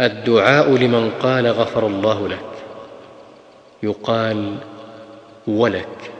الدعاء لمن قال غفر الله لك. يقال ولك.